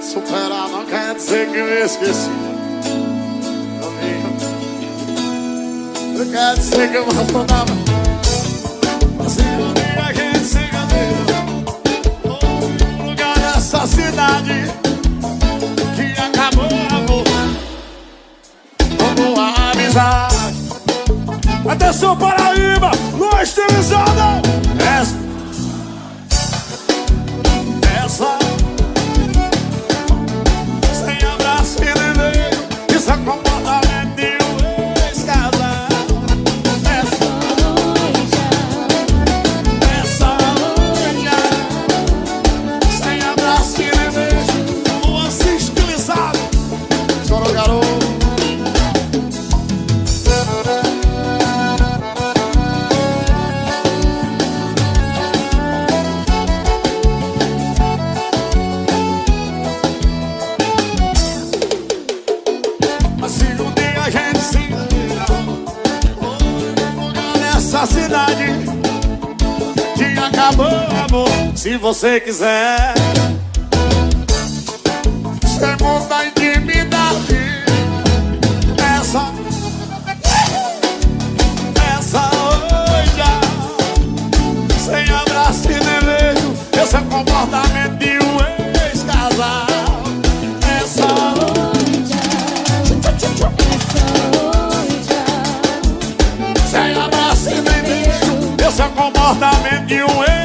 Superar não quer dizer que eu esqueci. Não quer dizer que eu abandonava. Assim um dia a gente se enganou Um lugar nessa cidade Que acabou amor. Como a amizade. Atenção Paraíba, no estilizada Essa Essa Nessa cidade Que acabou amor Se você quiser. Sem muita intimidade. Essa Essa hoje Sem abraço e nem beijo Esse é comportamento O comportamento de um ex